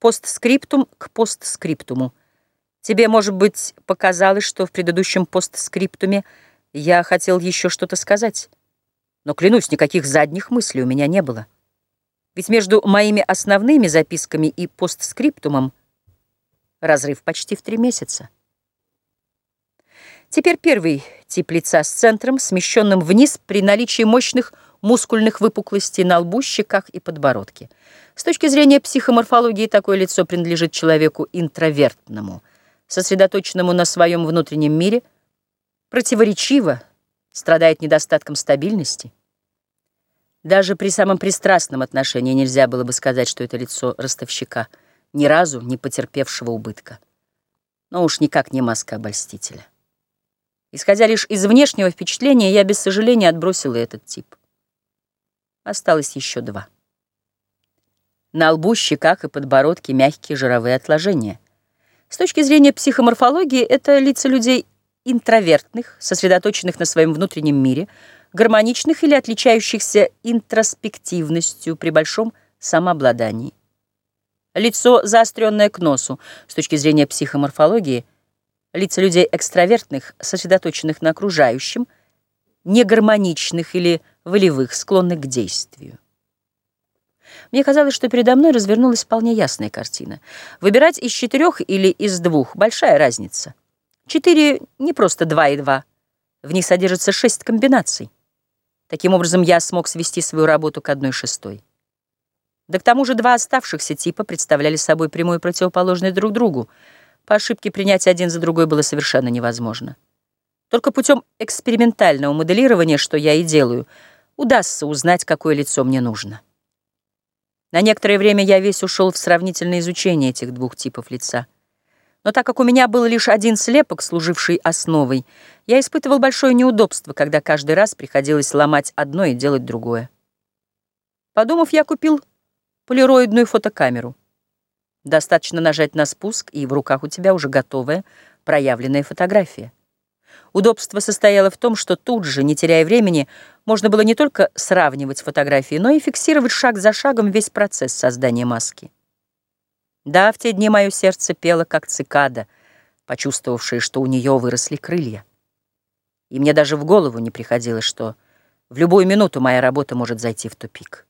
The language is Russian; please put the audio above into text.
Постскриптум к постскриптуму. Тебе, может быть, показалось, что в предыдущем постскриптуме я хотел еще что-то сказать. Но, клянусь, никаких задних мыслей у меня не было. Ведь между моими основными записками и постскриптумом разрыв почти в три месяца. Теперь первый тип лица с центром, смещенным вниз при наличии мощных мускульных выпуклостей на лбу, щеках и подбородке. С точки зрения психоморфологии такое лицо принадлежит человеку интровертному, сосредоточенному на своем внутреннем мире, противоречиво, страдает недостатком стабильности. Даже при самом пристрастном отношении нельзя было бы сказать, что это лицо ростовщика, ни разу не потерпевшего убытка. Но уж никак не маска обольстителя. Исходя лишь из внешнего впечатления, я без сожаления отбросила этот тип. Осталось еще два. На лбу, щеках и подбородке мягкие жировые отложения. С точки зрения психоморфологии, это лица людей интровертных, сосредоточенных на своем внутреннем мире, гармоничных или отличающихся интроспективностью при большом самообладании. Лицо, заостренное к носу, с точки зрения психоморфологии, лица людей экстравертных, сосредоточенных на окружающем, негармоничных или волевых, склонных к действию. Мне казалось, что передо мной развернулась вполне ясная картина. Выбирать из четырех или из двух — большая разница. Четыре — не просто два и два. В них содержится шесть комбинаций. Таким образом, я смог свести свою работу к одной шестой. Да к тому же два оставшихся типа представляли собой прямую противоположность друг другу. По ошибке принять один за другой было совершенно невозможно. Только путем экспериментального моделирования, что я и делаю, удастся узнать, какое лицо мне нужно. На некоторое время я весь ушел в сравнительное изучение этих двух типов лица. Но так как у меня был лишь один слепок, служивший основой, я испытывал большое неудобство, когда каждый раз приходилось ломать одно и делать другое. Подумав, я купил полироидную фотокамеру. Достаточно нажать на спуск, и в руках у тебя уже готовая проявленная фотография. Удобство состояло в том, что тут же, не теряя времени, можно было не только сравнивать фотографии, но и фиксировать шаг за шагом весь процесс создания маски. Да, в те дни мое сердце пело, как цикада, почувствовавшая, что у нее выросли крылья. И мне даже в голову не приходило, что в любую минуту моя работа может зайти в тупик.